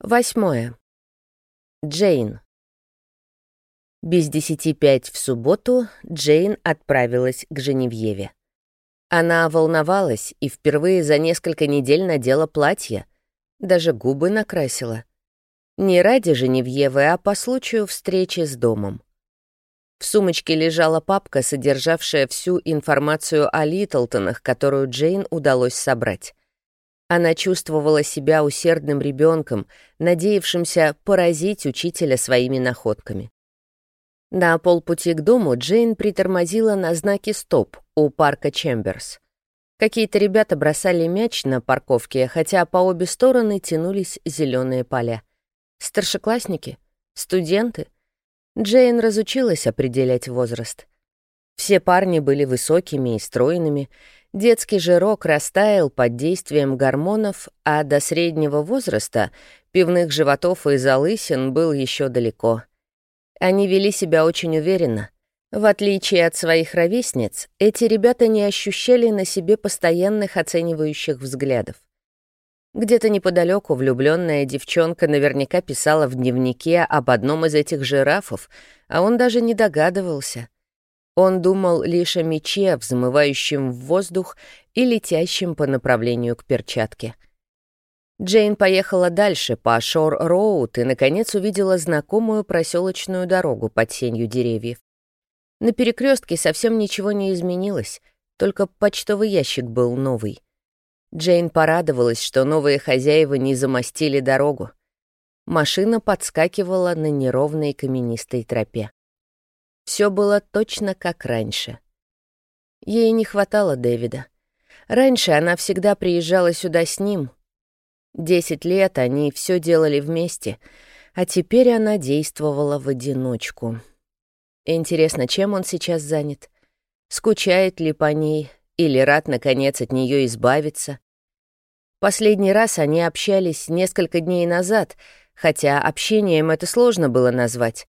Восьмое. Джейн. Без десяти пять в субботу Джейн отправилась к Женевьеве. Она волновалась и впервые за несколько недель надела платье, даже губы накрасила. Не ради Женевьевы, а по случаю встречи с домом. В сумочке лежала папка, содержавшая всю информацию о Литлтонах, которую Джейн удалось собрать. Она чувствовала себя усердным ребенком, надеявшимся поразить учителя своими находками. На полпути к дому Джейн притормозила на знаке «Стоп» у парка Чемберс. Какие-то ребята бросали мяч на парковке, хотя по обе стороны тянулись зеленые поля. Старшеклассники? Студенты? Джейн разучилась определять возраст. Все парни были высокими и стройными, Детский жирок растаял под действием гормонов, а до среднего возраста пивных животов и залысин был еще далеко. Они вели себя очень уверенно. В отличие от своих ровесниц, эти ребята не ощущали на себе постоянных оценивающих взглядов. Где-то неподалеку влюбленная девчонка наверняка писала в дневнике об одном из этих жирафов, а он даже не догадывался — он думал лишь о мече, взмывающем в воздух и летящем по направлению к перчатке. Джейн поехала дальше по Шор-Роуд и, наконец, увидела знакомую проселочную дорогу под сенью деревьев. На перекрестке совсем ничего не изменилось, только почтовый ящик был новый. Джейн порадовалась, что новые хозяева не замостили дорогу. Машина подскакивала на неровной каменистой тропе. Все было точно как раньше. Ей не хватало Дэвида. Раньше она всегда приезжала сюда с ним. Десять лет они все делали вместе, а теперь она действовала в одиночку. Интересно, чем он сейчас занят? Скучает ли по ней или рад, наконец, от нее избавиться? Последний раз они общались несколько дней назад, хотя общением это сложно было назвать.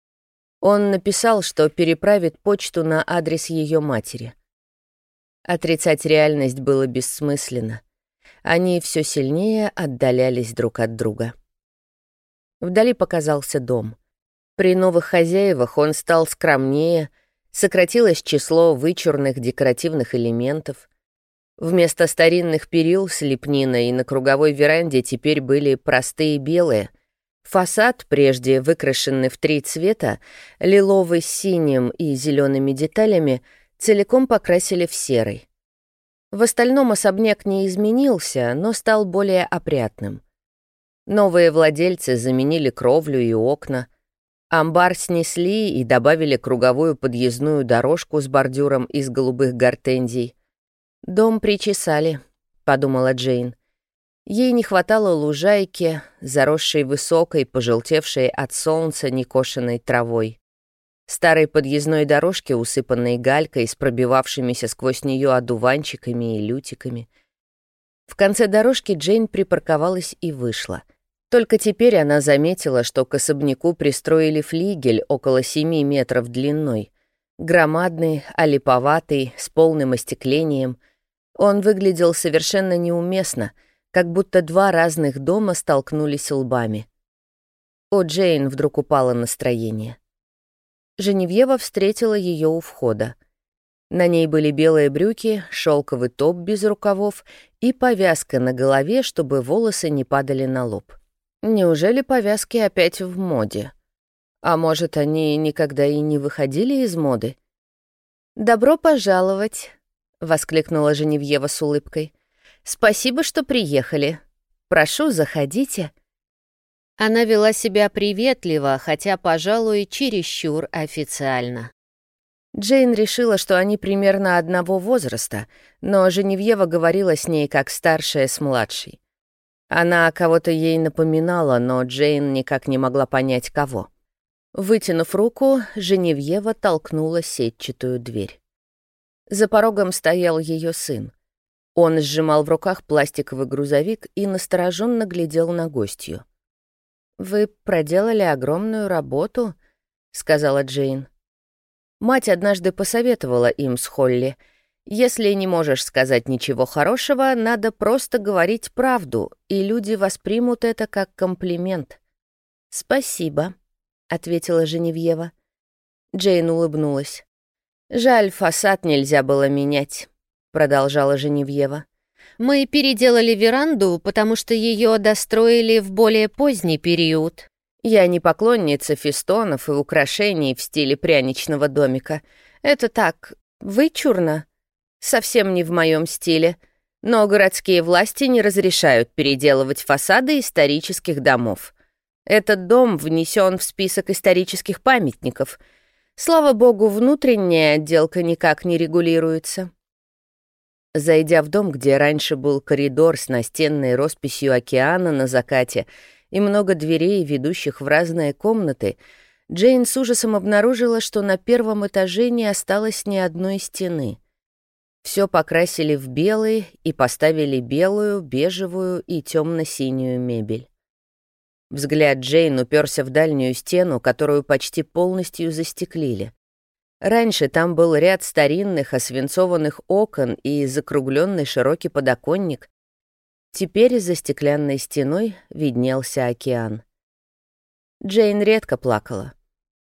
Он написал, что переправит почту на адрес ее матери. Отрицать реальность было бессмысленно. Они все сильнее отдалялись друг от друга. Вдали показался дом. При новых хозяевах он стал скромнее, сократилось число вычурных декоративных элементов. Вместо старинных перил с лепниной на круговой веранде теперь были простые белые — Фасад, прежде выкрашенный в три цвета, лиловый с синим и зелеными деталями, целиком покрасили в серый. В остальном особняк не изменился, но стал более опрятным. Новые владельцы заменили кровлю и окна. Амбар снесли и добавили круговую подъездную дорожку с бордюром из голубых гортензий. «Дом причесали», — подумала Джейн. Ей не хватало лужайки, заросшей высокой, пожелтевшей от солнца некошенной травой. Старой подъездной дорожки, усыпанной галькой с пробивавшимися сквозь нее одуванчиками и лютиками. В конце дорожки Джейн припарковалась и вышла. Только теперь она заметила, что к особняку пристроили флигель около семи метров длиной. Громадный, олиповатый, с полным остеклением. Он выглядел совершенно неуместно — как будто два разных дома столкнулись лбами. У Джейн вдруг упало настроение. Женевьева встретила ее у входа. На ней были белые брюки, шелковый топ без рукавов и повязка на голове, чтобы волосы не падали на лоб. Неужели повязки опять в моде? А может, они никогда и не выходили из моды? «Добро пожаловать!» — воскликнула Женевьева с улыбкой. Спасибо, что приехали. Прошу, заходите». Она вела себя приветливо, хотя, пожалуй, чересчур официально. Джейн решила, что они примерно одного возраста, но Женевьева говорила с ней как старшая с младшей. Она кого-то ей напоминала, но Джейн никак не могла понять, кого. Вытянув руку, Женевьева толкнула сетчатую дверь. За порогом стоял ее сын. Он сжимал в руках пластиковый грузовик и настороженно глядел на гостью. «Вы проделали огромную работу», — сказала Джейн. Мать однажды посоветовала им с Холли. Если не можешь сказать ничего хорошего, надо просто говорить правду, и люди воспримут это как комплимент. «Спасибо», — ответила Женевьева. Джейн улыбнулась. «Жаль, фасад нельзя было менять», — продолжала Женевьева. «Мы переделали веранду, потому что ее достроили в более поздний период. Я не поклонница фестонов и украшений в стиле пряничного домика. Это так, вычурно» совсем не в моем стиле, но городские власти не разрешают переделывать фасады исторических домов. Этот дом внесен в список исторических памятников. Слава богу, внутренняя отделка никак не регулируется. Зайдя в дом, где раньше был коридор с настенной росписью океана на закате и много дверей, ведущих в разные комнаты, Джейн с ужасом обнаружила, что на первом этаже не осталось ни одной стены — все покрасили в белый и поставили белую, бежевую и темно-синюю мебель. Взгляд Джейн уперся в дальнюю стену, которую почти полностью застеклили. Раньше там был ряд старинных освинцованных окон и закругленный широкий подоконник. Теперь за стеклянной стеной виднелся океан. Джейн редко плакала.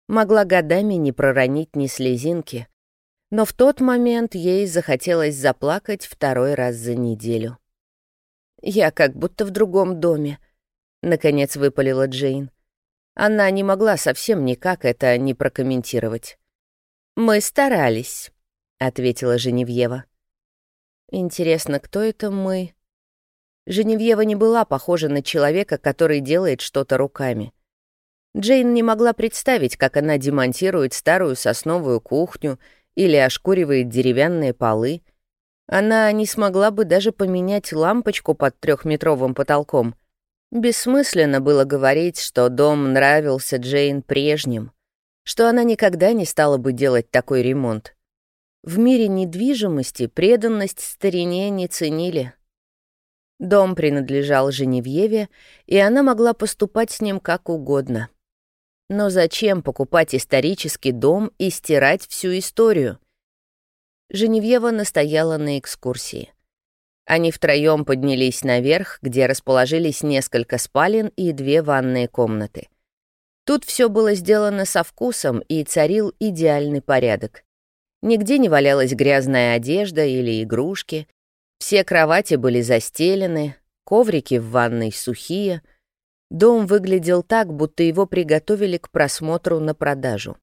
Могла годами не проронить ни слезинки — но в тот момент ей захотелось заплакать второй раз за неделю. «Я как будто в другом доме», — наконец выпалила Джейн. Она не могла совсем никак это не прокомментировать. «Мы старались», — ответила Женевьева. «Интересно, кто это мы?» Женевьева не была похожа на человека, который делает что-то руками. Джейн не могла представить, как она демонтирует старую сосновую кухню или ошкуривает деревянные полы. Она не смогла бы даже поменять лампочку под трехметровым потолком. Бессмысленно было говорить, что дом нравился Джейн прежним, что она никогда не стала бы делать такой ремонт. В мире недвижимости преданность старине не ценили. Дом принадлежал Женевьеве, и она могла поступать с ним как угодно — но зачем покупать исторический дом и стирать всю историю? Женевьева настояла на экскурсии. Они втроем поднялись наверх, где расположились несколько спален и две ванные комнаты. Тут все было сделано со вкусом и царил идеальный порядок. Нигде не валялась грязная одежда или игрушки. Все кровати были застелены, коврики в ванной сухие — Дом выглядел так, будто его приготовили к просмотру на продажу.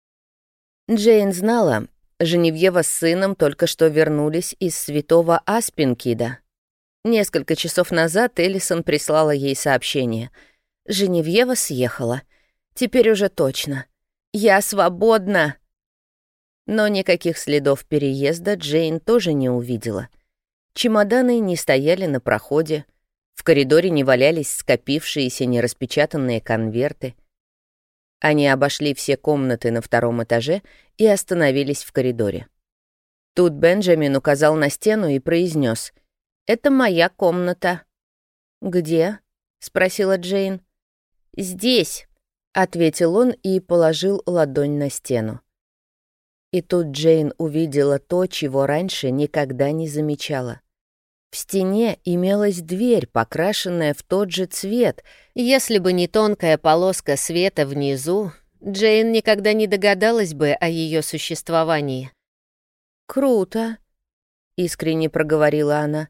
Джейн знала, Женевьева с сыном только что вернулись из святого Аспинкида. Несколько часов назад Эллисон прислала ей сообщение. «Женевьева съехала. Теперь уже точно. Я свободна!» Но никаких следов переезда Джейн тоже не увидела. Чемоданы не стояли на проходе, в коридоре не валялись скопившиеся нераспечатанные конверты. Они обошли все комнаты на втором этаже и остановились в коридоре. Тут Бенджамин указал на стену и произнес: «Это моя комната». «Где?» — спросила Джейн. «Здесь», — ответил он и положил ладонь на стену. И тут Джейн увидела то, чего раньше никогда не замечала. В стене имелась дверь, покрашенная в тот же цвет. Если бы не тонкая полоска света внизу, Джейн никогда не догадалась бы о ее существовании. «Круто», — искренне проговорила она.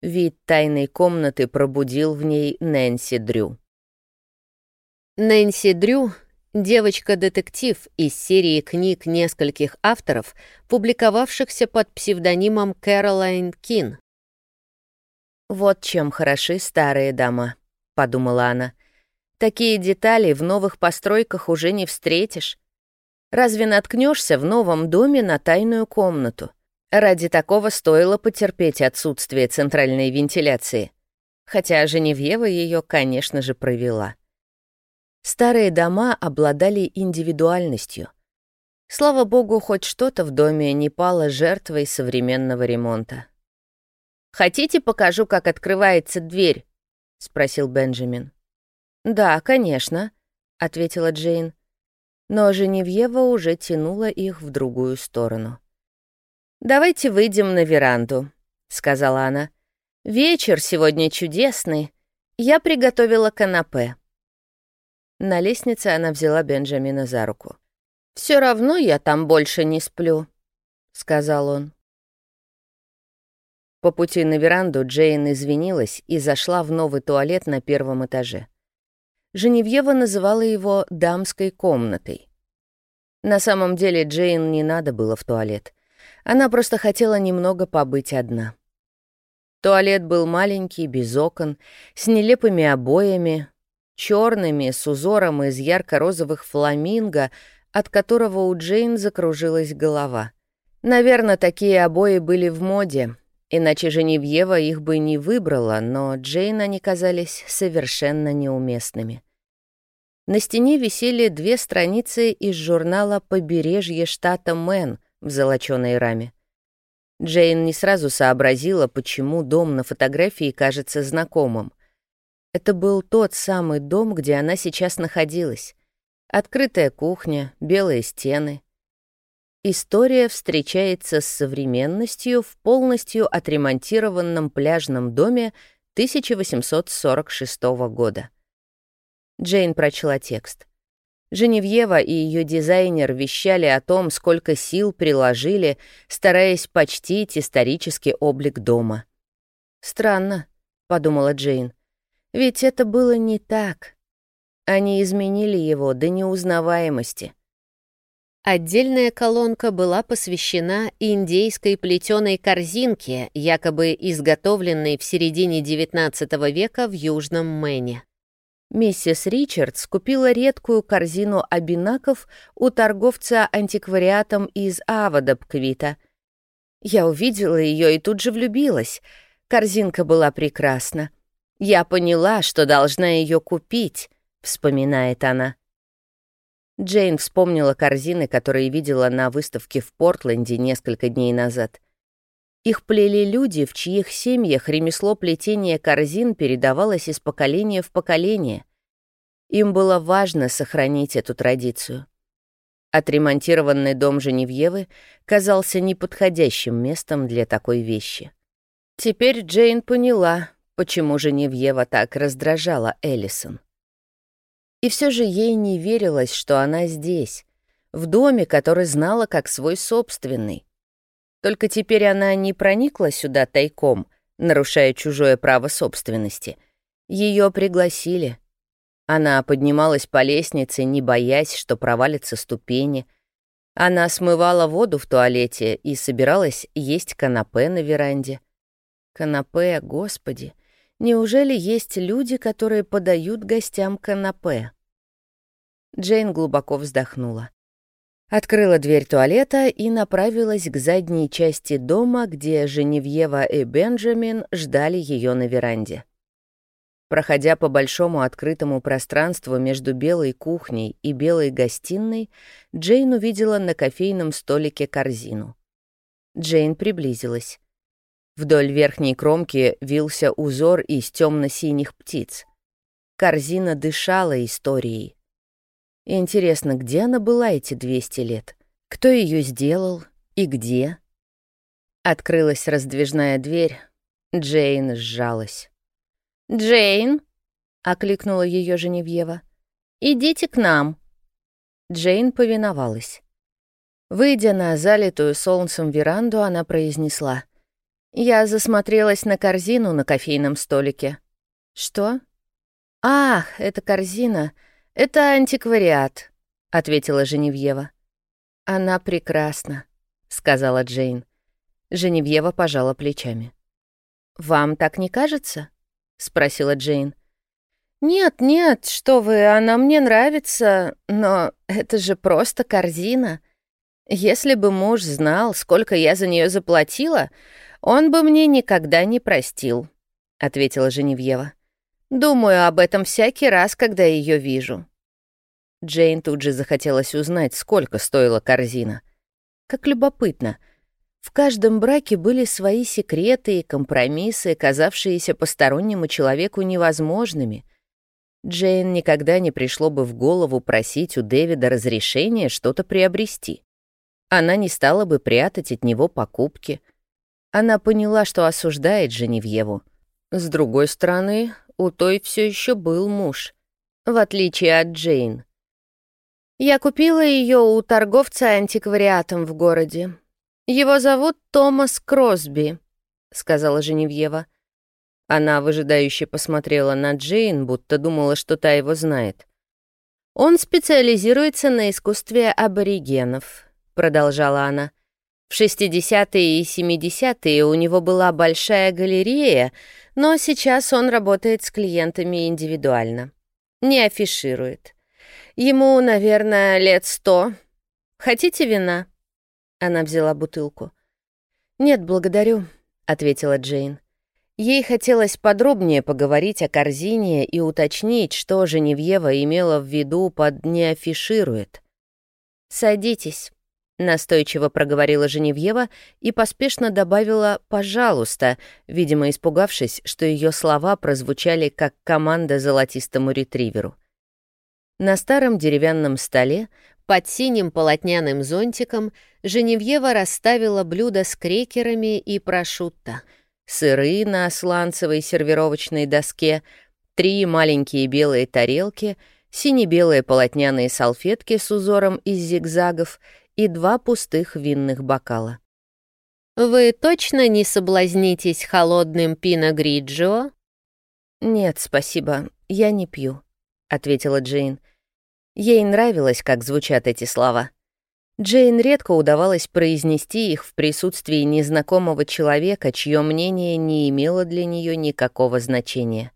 Вид тайной комнаты пробудил в ней Нэнси Дрю. Нэнси Дрю — девочка-детектив из серии книг нескольких авторов, публиковавшихся под псевдонимом Кэролайн Кин. «Вот чем хороши старые дома», — подумала она. «Такие детали в новых постройках уже не встретишь. Разве наткнешься в новом доме на тайную комнату? Ради такого стоило потерпеть отсутствие центральной вентиляции. Хотя Женевьева ее, конечно же, провела. Старые дома обладали индивидуальностью. Слава богу, хоть что-то в доме не пало жертвой современного ремонта. «Хотите, покажу, как открывается дверь?» — спросил Бенджамин. «Да, конечно», — ответила Джейн. Но Женевьева уже тянула их в другую сторону. «Давайте выйдем на веранду», — сказала она. «Вечер сегодня чудесный. Я приготовила канапе». На лестнице она взяла Бенджамина за руку. Все равно я там больше не сплю», — сказал он. По пути на веранду Джейн извинилась и зашла в новый туалет на первом этаже. Женевьева называла его «дамской комнатой». На самом деле Джейн не надо было в туалет. Она просто хотела немного побыть одна. Туалет был маленький, без окон, с нелепыми обоями, черными, с узором из ярко-розовых фламинго, от которого у Джейн закружилась голова. Наверное, такие обои были в моде, иначе Женевьева их бы не выбрала, но Джейн они казались совершенно неуместными. На стене висели две страницы из журнала «Побережье штата Мэн», в золоченой раме. Джейн не сразу сообразила, почему дом на фотографии кажется знакомым. Это был тот самый дом, где она сейчас находилась. Открытая кухня, белые стены. История встречается с современностью в полностью отремонтированном пляжном доме 1846 года. Джейн прочла текст. Женевьева и ее дизайнер вещали о том, сколько сил приложили, стараясь почтить исторический облик дома. «Странно», — подумала Джейн, — «ведь это было не так. Они изменили его до неузнаваемости». Отдельная колонка была посвящена индейской плетеной корзинке, якобы изготовленной в середине XIX века в Южном Мэне. Миссис Ричардс купила редкую корзину обинаков у торговца антиквариатом из Авадабквита. Я увидела ее и тут же влюбилась. Корзинка была прекрасна. Я поняла, что должна ее купить, вспоминает она. Джейн вспомнила корзины, которые видела на выставке в Портленде несколько дней назад. Их плели люди, в чьих семьях ремесло плетения корзин передавалось из поколения в поколение. Им было важно сохранить эту традицию. Отремонтированный дом Женевьевы казался неподходящим местом для такой вещи. Теперь Джейн поняла, почему Женевьева так раздражала Эллисон. И все же ей не верилось, что она здесь, в доме, который знала как свой собственный, только теперь она не проникла сюда тайком, нарушая чужое право собственности. Ее пригласили. Она поднималась по лестнице, не боясь, что провалятся ступени. Она смывала воду в туалете и собиралась есть канапе на веранде. Канапе, господи, неужели есть люди, которые подают гостям канапе? Джейн глубоко вздохнула. Открыла дверь туалета и направилась к задней части дома, где Женевьева и Бенджамин ждали ее на веранде. Проходя по большому открытому пространству между белой кухней и белой гостиной, Джейн увидела на кофейном столике корзину. Джейн приблизилась. Вдоль верхней кромки вился узор из темно-синих птиц. Корзина дышала историей. Интересно, где она была эти 200 лет? Кто ее сделал и где? Открылась раздвижная дверь. Джейн сжалась. «Джейн!» — окликнула ее Женевьева. «Идите к нам!» Джейн повиновалась. Выйдя на залитую солнцем веранду, она произнесла. «Я засмотрелась на корзину на кофейном столике». «Что?» «Ах, это корзина!» «Это антиквариат», — ответила Женевьева. «Она прекрасна», — сказала Джейн. Женевьева пожала плечами. «Вам так не кажется?» — спросила Джейн. «Нет, нет, что вы, она мне нравится, но это же просто корзина. Если бы муж знал, сколько я за нее заплатила, он бы мне никогда не простил», — ответила Женевьева. Думаю об этом всякий раз, когда ее вижу. Джейн тут же захотелось узнать, сколько стоила корзина. Как любопытно. В каждом браке были свои секреты и компромиссы, казавшиеся постороннему человеку невозможными. Джейн никогда не пришло бы в голову просить у Дэвида разрешения что-то приобрести. Она не стала бы прятать от него покупки. Она поняла, что осуждает Женевьеву. С другой стороны, у той все еще был муж, в отличие от Джейн. Я купила ее у торговца антиквариатом в городе. Его зовут Томас Кросби, сказала Женевьева. Она выжидающе посмотрела на Джейн, будто думала, что та его знает. «Он специализируется на искусстве аборигенов», — продолжала она. «В 60-е и 70-е у него была большая галерея, но сейчас он работает с клиентами индивидуально. Не афиширует. Ему, наверное, лет сто. Хотите вина?» Она взяла бутылку. «Нет, благодарю», — ответила Джейн. Ей хотелось подробнее поговорить о корзине и уточнить, что Женевьева имела в виду под «не афиширует». «Садитесь», — настойчиво проговорила Женевьева и поспешно добавила «пожалуйста», видимо, испугавшись, что ее слова прозвучали как команда золотистому ретриверу. На старом деревянном столе, под синим полотняным зонтиком, Женевьева расставила блюдо с крекерами и прошутто — сыры на сланцевой сервировочной доске, три маленькие белые тарелки, сине-белые полотняные салфетки с узором из зигзагов и два пустых винных бокала. «Вы точно не соблазнитесь холодным пино гриджио?» «Нет, спасибо, я не пью», — ответила Джейн. Ей нравилось, как звучат эти слова. Джейн редко удавалось произнести их в присутствии незнакомого человека, чье мнение не имело для нее никакого значения.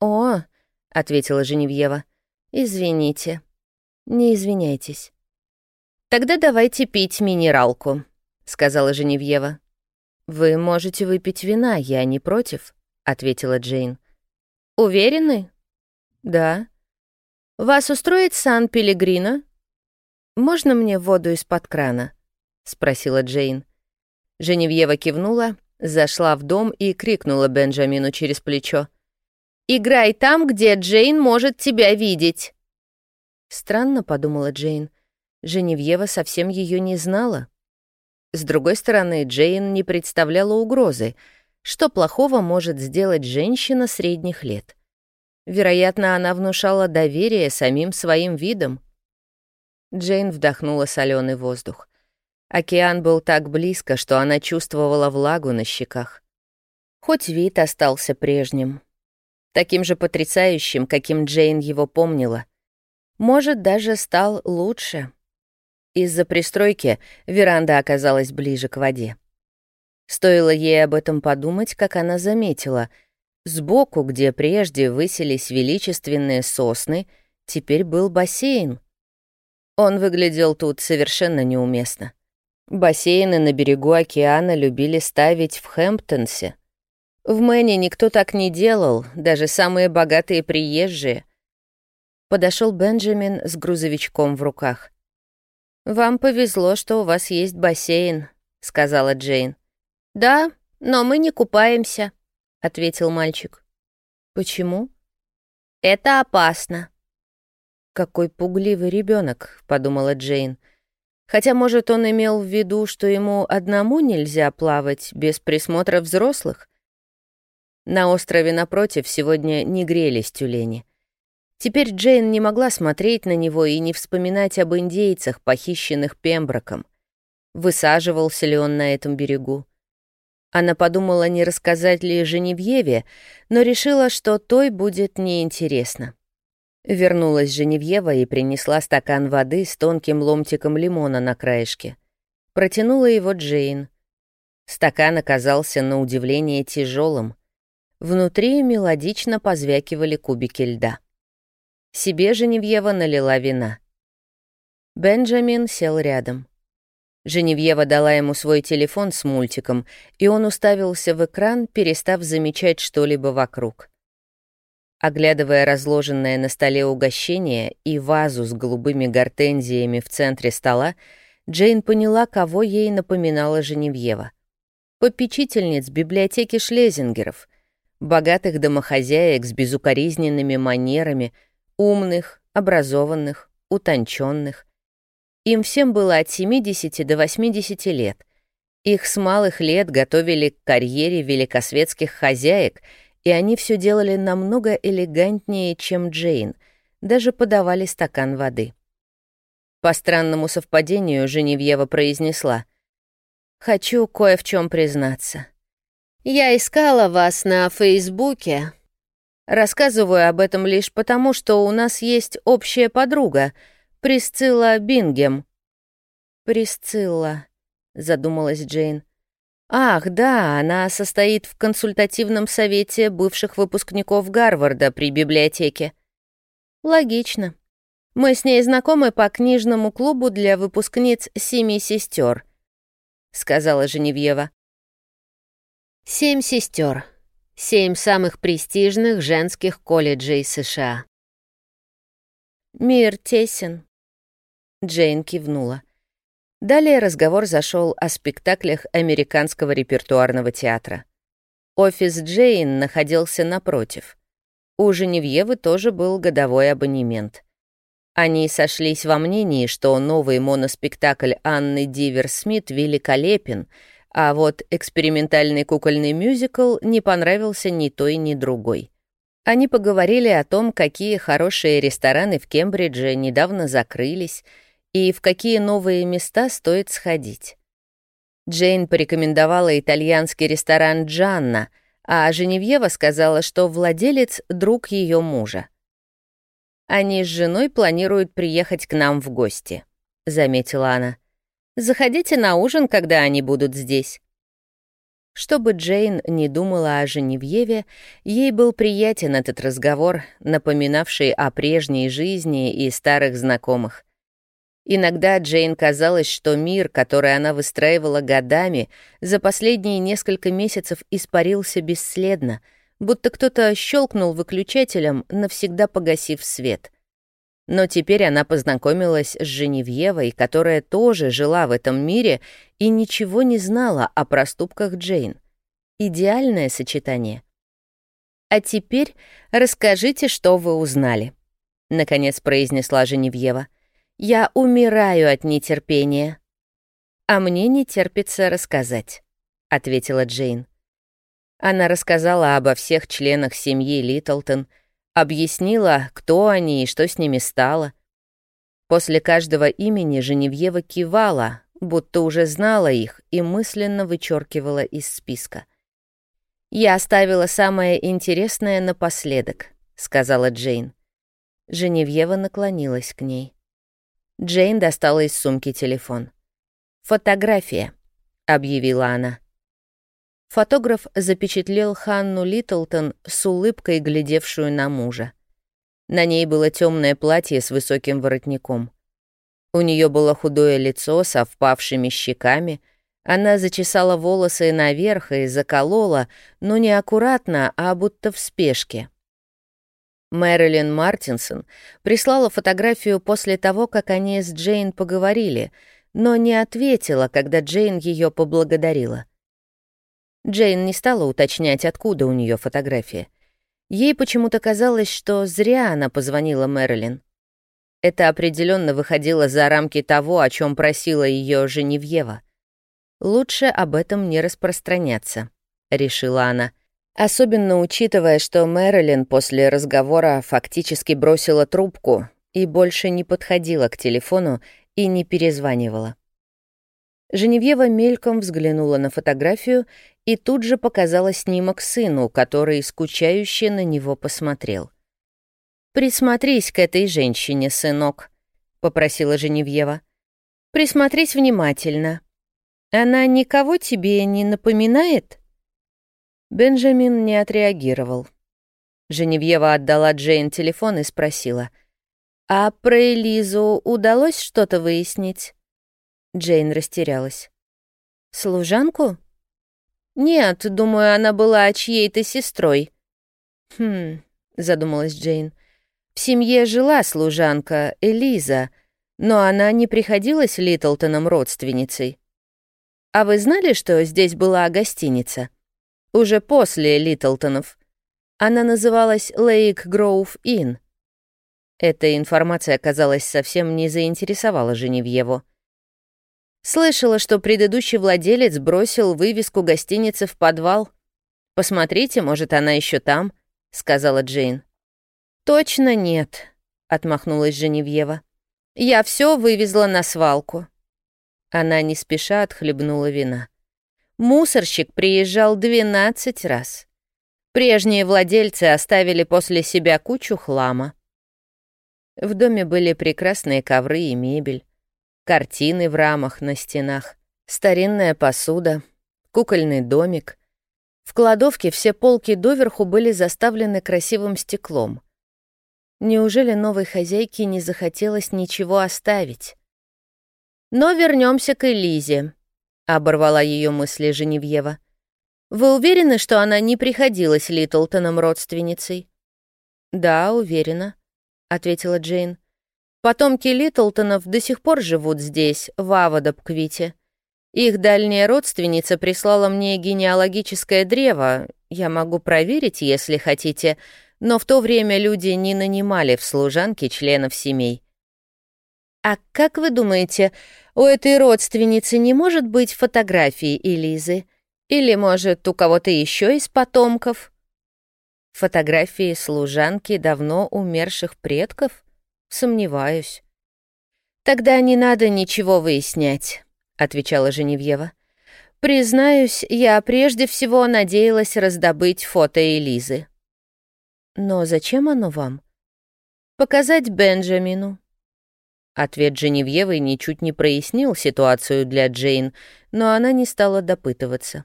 «О», — ответила Женевьева, — «извините». «Не извиняйтесь». «Тогда давайте пить минералку», — сказала Женевьева. «Вы можете выпить вина, я не против», — ответила Джейн. «Уверены?» «Да». «Вас устроит Сан-Пелегрино?» «Можно мне воду из-под крана?» — спросила Джейн. Женевьева кивнула, зашла в дом и крикнула Бенджамину через плечо. «Играй там, где Джейн может тебя видеть!» Странно, — подумала Джейн. Женевьева совсем ее не знала. С другой стороны, Джейн не представляла угрозы. Что плохого может сделать женщина средних лет? Вероятно, она внушала доверие самим своим видом. Джейн вдохнула соленый воздух. Океан был так близко, что она чувствовала влагу на щеках. Хоть вид остался прежним. Таким же потрясающим, каким Джейн его помнила. Может, даже стал лучше. Из-за пристройки веранда оказалась ближе к воде. Стоило ей об этом подумать, как она заметила. Сбоку, где прежде высились величественные сосны, теперь был бассейн — он выглядел тут совершенно неуместно. Бассейны на берегу океана любили ставить в Хэмптонсе. В Мэне никто так не делал, даже самые богатые приезжие. Подошел Бенджамин с грузовичком в руках. «Вам повезло, что у вас есть бассейн», — сказала Джейн. «Да, но мы не купаемся», — ответил мальчик. «Почему?» «Это опасно», «Какой пугливый ребенок, подумала Джейн. Хотя, может, он имел в виду, что ему одному нельзя плавать без присмотра взрослых? На острове напротив сегодня не грелись тюлени. Теперь Джейн не могла смотреть на него и не вспоминать об индейцах, похищенных Пемброком. Высаживался ли он на этом берегу? Она подумала, не рассказать ли Женевьеве, но решила, что той будет неинтересно. Вернулась Женевьева и принесла стакан воды с тонким ломтиком лимона на краешке. Протянула его Джейн. Стакан оказался на удивление тяжелым. Внутри мелодично позвякивали кубики льда. Себе Женевьева налила вина. Бенджамин сел рядом. Женевьева дала ему свой телефон с мультиком, и он уставился в экран, перестав замечать что-либо вокруг. Оглядывая разложенное на столе угощение и вазу с голубыми гортензиями в центре стола, Джейн поняла, кого ей напоминала Женевьева. Попечительниц библиотеки Шлезингеров, богатых домохозяек с безукоризненными манерами, умных, образованных, утонченных. Им всем было от 70 до 80 лет. Их с малых лет готовили к карьере великосветских хозяек, и они все делали намного элегантнее, чем Джейн, даже подавали стакан воды. По странному совпадению Женевьева произнесла «Хочу кое в чем признаться. Я искала вас на Фейсбуке, Рассказываю об этом лишь потому, что у нас есть общая подруга, Присцилла Бингем». «Присцилла», — задумалась Джейн. «Ах, да, она состоит в консультативном совете бывших выпускников Гарварда при библиотеке». «Логично. Мы с ней знакомы по книжному клубу для выпускниц «Семи сестер», — сказала Женевьева. «Семь сестер», Семь самых престижных женских колледжей США. «Мир тесен», — Джейн кивнула. Далее разговор зашел о спектаклях американского репертуарного театра. Офис Джейн находился напротив. У Женевьевы тоже был годовой абонемент. Они сошлись во мнении, что новый моноспектакль Анны Дивер-Смит великолепен — а вот экспериментальный кукольный мюзикл не понравился ни той, ни другой. Они поговорили о том, какие хорошие рестораны в Кембридже недавно закрылись и в какие новые места стоит сходить. Джейн порекомендовала итальянский ресторан «Джанна», а Женевьева сказала, что владелец — друг ее мужа. «Они с женой планируют приехать к нам в гости», — заметила она. Заходите на ужин, когда они будут здесь». Чтобы Джейн не думала о Женевьеве, ей был приятен этот разговор, напоминавший о прежней жизни и старых знакомых. Иногда Джейн казалось, что мир, который она выстраивала годами, за последние несколько месяцев испарился бесследно, будто кто-то щелкнул выключателем, навсегда погасив свет. Но теперь она познакомилась с Женевьевой, которая тоже жила в этом мире и ничего не знала о проступках Джейн. Идеальное сочетание. «А теперь расскажите, что вы узнали», — наконец произнесла Женевьева. «Я умираю от нетерпения». «А мне не терпится рассказать», — ответила Джейн. Она рассказала обо всех членах семьи Литлтон — Объяснила, кто они и что с ними стало. После каждого имени Женевьева кивала, будто уже знала их и мысленно вычеркивала из списка. «Я оставила самое интересное напоследок», — сказала Джейн. Женевьева наклонилась к ней. Джейн достала из сумки телефон. «Фотография», — объявила она. Фотограф запечатлел Ханну Литлтон с улыбкой, глядевшую на мужа. На ней было темное платье с высоким воротником. У нее было худое лицо со впавшими щеками. Она зачесала волосы наверх и заколола, но не аккуратно, а будто в спешке. Мэрилин Мартинсон прислала фотографию после того, как они с Джейн поговорили, но не ответила, когда Джейн ее поблагодарила — Джейн не стала уточнять, откуда у нее фотография. Ей почему-то казалось, что зря она позвонила Мэрилин. Это определенно выходило за рамки того, о чем просила ее Женевьева. «Лучше об этом не распространяться», — решила она. Особенно учитывая, что Мэрилин после разговора фактически бросила трубку и больше не подходила к телефону и не перезванивала. Женевьева мельком взглянула на фотографию и тут же показала снимок сыну, который скучающе на него посмотрел. «Присмотрись к этой женщине, сынок», — попросила Женевьева. «Присмотрись внимательно. Она никого тебе не напоминает?» Бенджамин не отреагировал. Женевьева отдала Джейн телефон и спросила. «А про Элизу удалось что-то выяснить?» Джейн растерялась. «Служанку?» «Нет, думаю, она была чьей-то сестрой». «Хм», — задумалась Джейн. «В семье жила служанка, Элиза, но она не приходилась Литлтоном родственницей. А вы знали, что здесь была гостиница? Уже после Литлтонов. Она называлась Лейк Гроув Инн. Эта информация, казалось, совсем не заинтересовала Женевьеву. Слышала, что предыдущий владелец бросил вывеску гостиницы в подвал. «Посмотрите, может, она еще там», — сказала Джейн. «Точно нет», — отмахнулась Женевьева. «Я все вывезла на свалку». Она не спеша отхлебнула вина. Мусорщик приезжал двенадцать раз. Прежние владельцы оставили после себя кучу хлама. В доме были прекрасные ковры и мебель, картины в рамах на стенах, старинная посуда, кукольный домик. В кладовке все полки доверху были заставлены красивым стеклом. Неужели новой хозяйке не захотелось ничего оставить? Но вернемся к Элизе, оборвала ее мысли Женевьева. Вы уверены, что она не приходилась Литлтоном родственницей? Да, уверена. — ответила Джейн. «Потомки Литлтонов до сих пор живут здесь, в Авадабквите. Их дальняя родственница прислала мне генеалогическое древо. Я могу проверить, если хотите, но в то время люди не нанимали в служанки членов семей». «А как вы думаете, у этой родственницы не может быть фотографии Элизы? Или, может, у кого-то еще из потомков?» Фотографии служанки давно умерших предков? Сомневаюсь. «Тогда не надо ничего выяснять», — отвечала Женевьева. «Признаюсь, я прежде всего надеялась раздобыть фото Элизы». «Но зачем оно вам?» «Показать Бенджамину». Ответ Женевьевы ничуть не прояснил ситуацию для Джейн, но она не стала допытываться.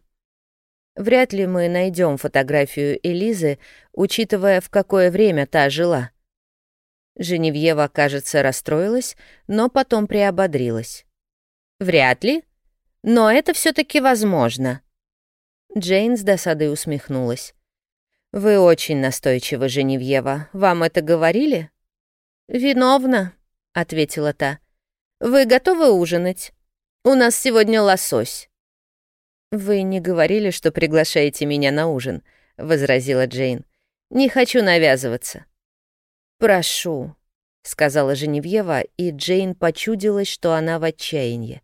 Вряд ли мы найдем фотографию Элизы, учитывая, в какое время та жила. Женевьева, кажется, расстроилась, но потом приободрилась. «Вряд ли, но это все таки возможно». Джейн с досадой усмехнулась. «Вы очень настойчивы, Женевьева. Вам это говорили?» «Виновна», — ответила та. «Вы готовы ужинать? У нас сегодня лосось». «Вы не говорили, что приглашаете меня на ужин», — возразила Джейн. «Не хочу навязываться». «Прошу», — сказала Женевьева, и Джейн почудилась, что она в отчаянии.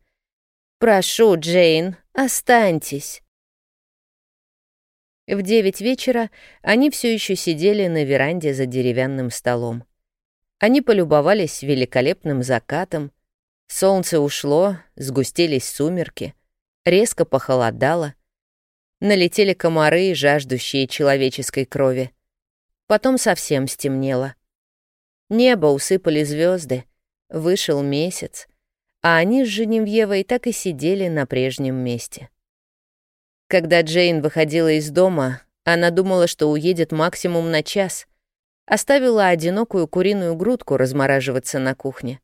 «Прошу, Джейн, останьтесь». В девять вечера они все еще сидели на веранде за деревянным столом. Они полюбовались великолепным закатом. Солнце ушло, сгустились сумерки — резко похолодало. Налетели комары, жаждущие человеческой крови. Потом совсем стемнело. Небо усыпали звезды, вышел месяц, а они с Женевьевой так и сидели на прежнем месте. Когда Джейн выходила из дома, она думала, что уедет максимум на час, оставила одинокую куриную грудку размораживаться на кухне.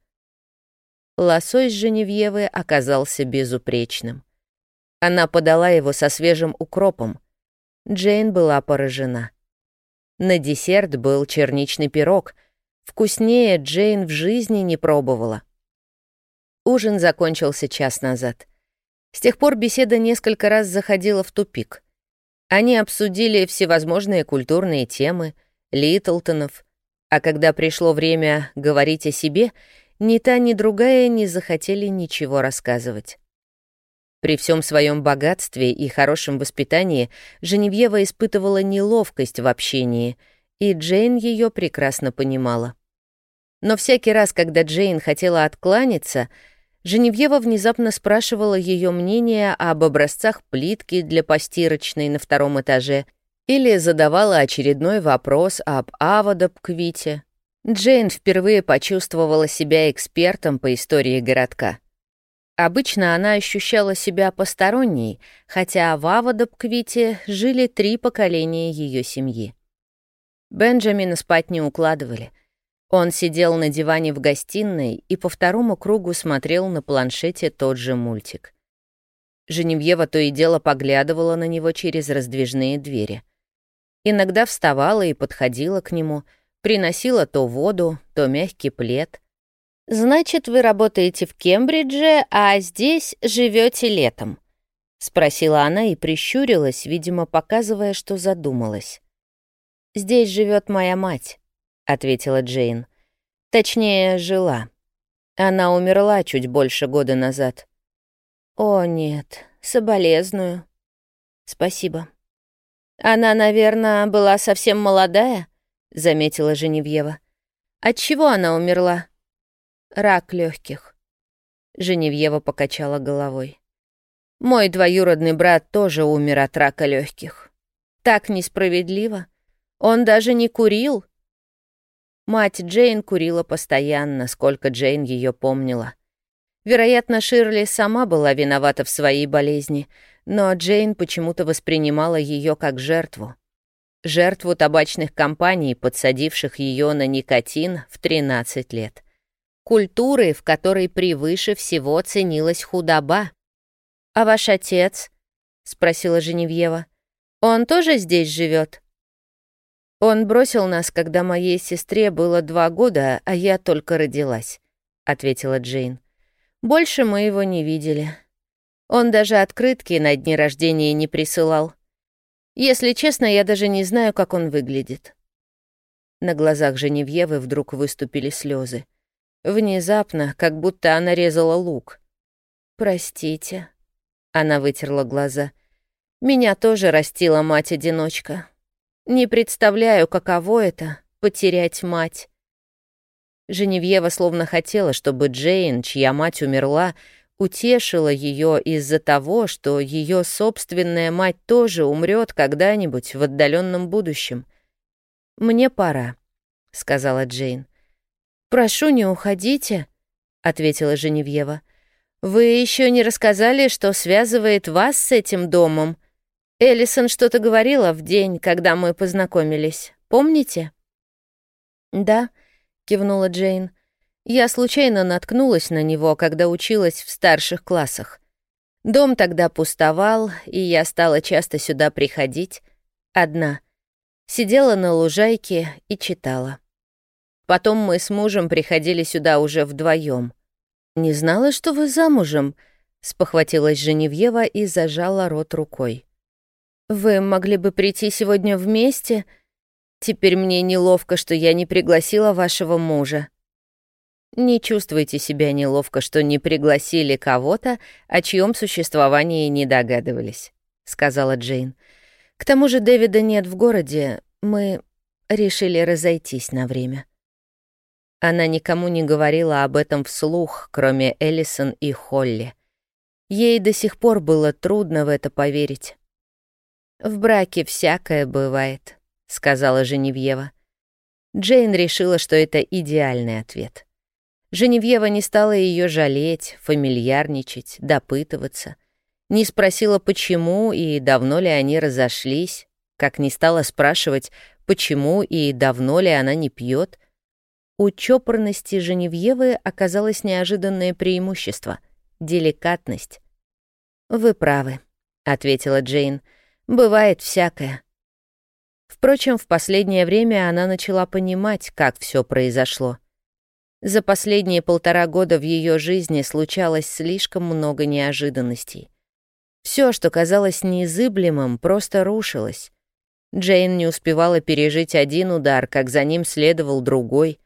Лосось Женевьевы оказался безупречным. Она подала его со свежим укропом. Джейн была поражена. На десерт был черничный пирог. Вкуснее Джейн в жизни не пробовала. Ужин закончился час назад. С тех пор беседа несколько раз заходила в тупик. Они обсудили всевозможные культурные темы, Литлтонов, а когда пришло время говорить о себе, ни та, ни другая не захотели ничего рассказывать. При всем своем богатстве и хорошем воспитании Женевьева испытывала неловкость в общении, и Джейн ее прекрасно понимала. Но всякий раз, когда Джейн хотела откланяться, Женевьева внезапно спрашивала ее мнение об образцах плитки для постирочной на втором этаже или задавала очередной вопрос об Аводопквите. Джейн впервые почувствовала себя экспертом по истории городка. Обычно она ощущала себя посторонней, хотя в Авадобквите жили три поколения ее семьи. Бенджамина спать не укладывали. Он сидел на диване в гостиной и по второму кругу смотрел на планшете тот же мультик. Женевьева то и дело поглядывала на него через раздвижные двери. Иногда вставала и подходила к нему, приносила то воду, то мягкий плед, «Значит, вы работаете в Кембридже, а здесь живете летом?» — спросила она и прищурилась, видимо, показывая, что задумалась. «Здесь живет моя мать», — ответила Джейн. Точнее, жила. Она умерла чуть больше года назад. О, нет, соболезную. Спасибо. Она, наверное, была совсем молодая, заметила Женевьева. От чего она умерла? Рак легких. Женевьева покачала головой. Мой двоюродный брат тоже умер от рака легких. Так несправедливо. Он даже не курил. Мать Джейн курила постоянно, сколько Джейн ее помнила. Вероятно, Ширли сама была виновата в своей болезни, но Джейн почему-то воспринимала ее как жертву. Жертву табачных компаний, подсадивших ее на никотин в 13 лет. Культуры, в которой превыше всего ценилась худоба. «А ваш отец?» — спросила Женевьева. «Он тоже здесь живет? «Он бросил нас, когда моей сестре было два года, а я только родилась», — ответила Джейн. «Больше мы его не видели. Он даже открытки на дни рождения не присылал. Если честно, я даже не знаю, как он выглядит». На глазах Женевьевы вдруг выступили слезы. Внезапно, как будто она резала лук. «Простите», — она вытерла глаза. «Меня тоже растила мать-одиночка. Не представляю, каково это — потерять мать. Женевьева словно хотела, чтобы Джейн, чья мать умерла, утешила ее из-за того, что ее собственная мать тоже умрет когда-нибудь в отдаленном будущем. «Мне пора», — сказала Джейн. «Прошу, не уходите», — ответила Женевьева. «Вы еще не рассказали, что связывает вас с этим домом?» Эллисон что-то говорила в день, когда мы познакомились. Помните? Да, кивнула Джейн. Я случайно наткнулась на него, когда училась в старших классах. Дом тогда пустовал, и я стала часто сюда приходить. Одна. Сидела на лужайке и читала. Потом мы с мужем приходили сюда уже вдвоем. «Не знала, что вы замужем», — спохватилась Женевьева и зажала рот рукой. «Вы могли бы прийти сегодня вместе? Теперь мне неловко, что я не пригласила вашего мужа». «Не чувствуйте себя неловко, что не пригласили кого-то, о чьем существовании не догадывались», — сказала Джейн. «К тому же Дэвида нет в городе. Мы решили разойтись на время». Она никому не говорила об этом вслух, кроме Эллисон и Холли. Ей до сих пор было трудно в это поверить. «В браке всякое бывает», — сказала Женевьева. Джейн решила, что это идеальный ответ. Женевьева не стала ее жалеть, фамильярничать, допытываться. Не спросила, почему и давно ли они разошлись, как не стала спрашивать, почему и давно ли она не пьет. У чопорности Женевьевы оказалось неожиданное преимущество — деликатность. «Вы правы», — ответила Джейн. Бывает всякое. Впрочем, в последнее время она начала понимать, как все произошло. За последние полтора года в ее жизни случалось слишком много неожиданностей. Все, что казалось незыблемым, просто рушилось. Джейн не успевала пережить один удар, как за ним следовал другой.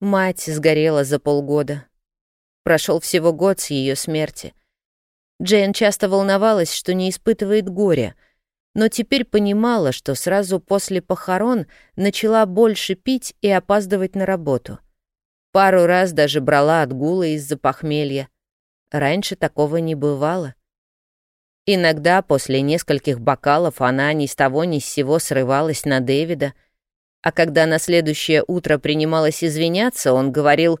Мать сгорела за полгода. Прошел всего год с ее смерти — Джейн часто волновалась, что не испытывает горя, но теперь понимала, что сразу после похорон начала больше пить и опаздывать на работу. Пару раз даже брала отгулы из-за похмелья. Раньше такого не бывало. Иногда после нескольких бокалов она ни с того ни с сего срывалась на Дэвида, а когда на следующее утро принималась извиняться, он говорил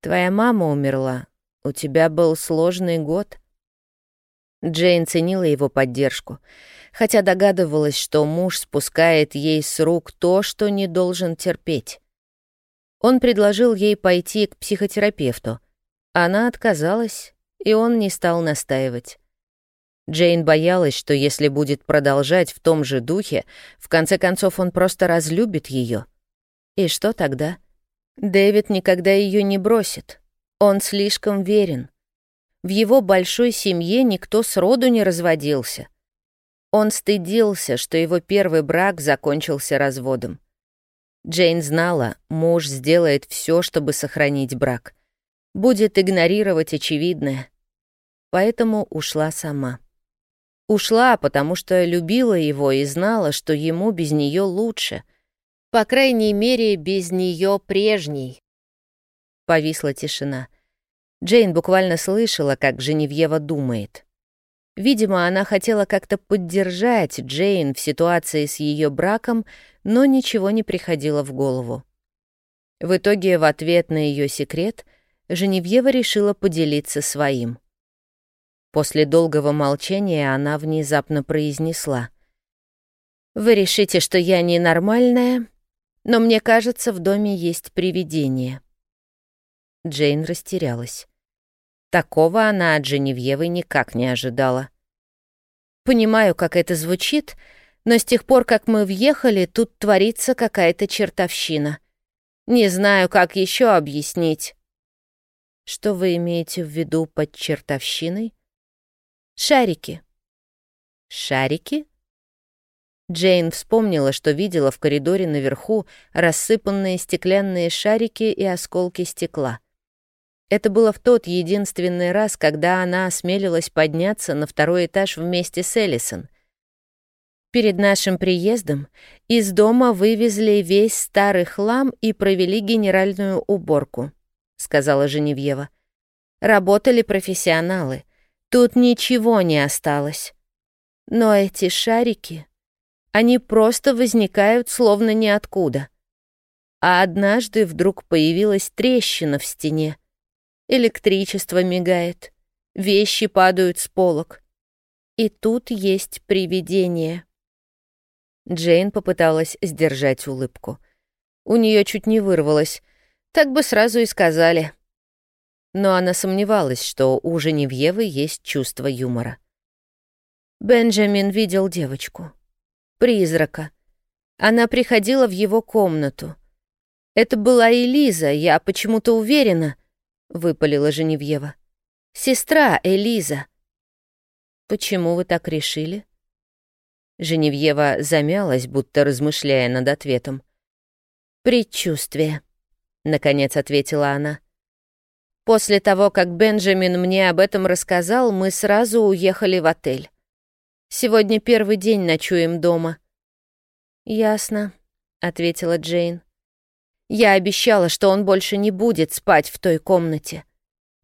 «Твоя мама умерла, у тебя был сложный год». Джейн ценила его поддержку, хотя догадывалась, что муж спускает ей с рук то, что не должен терпеть. Он предложил ей пойти к психотерапевту. Она отказалась, и он не стал настаивать. Джейн боялась, что если будет продолжать в том же духе, в конце концов он просто разлюбит ее. И что тогда? Дэвид никогда ее не бросит. Он слишком верен. В его большой семье никто сроду не разводился. Он стыдился, что его первый брак закончился разводом. Джейн знала, муж сделает все, чтобы сохранить брак. Будет игнорировать очевидное. Поэтому ушла сама. Ушла, потому что любила его и знала, что ему без нее лучше. По крайней мере, без нее прежней. Повисла тишина. Джейн буквально слышала, как Женевьева думает. Видимо, она хотела как-то поддержать Джейн в ситуации с ее браком, но ничего не приходило в голову. В итоге, в ответ на ее секрет, Женевьева решила поделиться своим. После долгого молчания она внезапно произнесла. «Вы решите, что я ненормальная, но мне кажется, в доме есть привидение». Джейн растерялась. Такого она от Женевьевы никак не ожидала. «Понимаю, как это звучит, но с тех пор, как мы въехали, тут творится какая-то чертовщина. Не знаю, как еще объяснить». «Что вы имеете в виду под чертовщиной?» Шарики. Шарики? Джейн вспомнила, что видела в коридоре наверху рассыпанные стеклянные шарики и осколки стекла. Это было в тот единственный раз, когда она осмелилась подняться на второй этаж вместе с Эллисон. Перед нашим приездом из дома вывезли весь старый хлам и провели генеральную уборку, сказала Женевьева. Работали профессионалы — Тут ничего не осталось. Но эти шарики, они просто возникают словно ниоткуда. А однажды вдруг появилась трещина в стене. Электричество мигает, вещи падают с полок. И тут есть привидение. Джейн попыталась сдержать улыбку. У нее чуть не вырвалось. Так бы сразу и сказали но она сомневалась, что у Женевьевы есть чувство юмора. Бенджамин видел девочку. Призрака. Она приходила в его комнату. «Это была Элиза, я почему-то уверена», — выпалила Женевьева. «Сестра Элиза». «Почему вы так решили?» Женевьева замялась, будто размышляя над ответом. «Предчувствие», — наконец ответила она. После того, как Бенджамин мне об этом рассказал, мы сразу уехали в отель. Сегодня первый день ночуем дома». «Ясно», — ответила Джейн. «Я обещала, что он больше не будет спать в той комнате.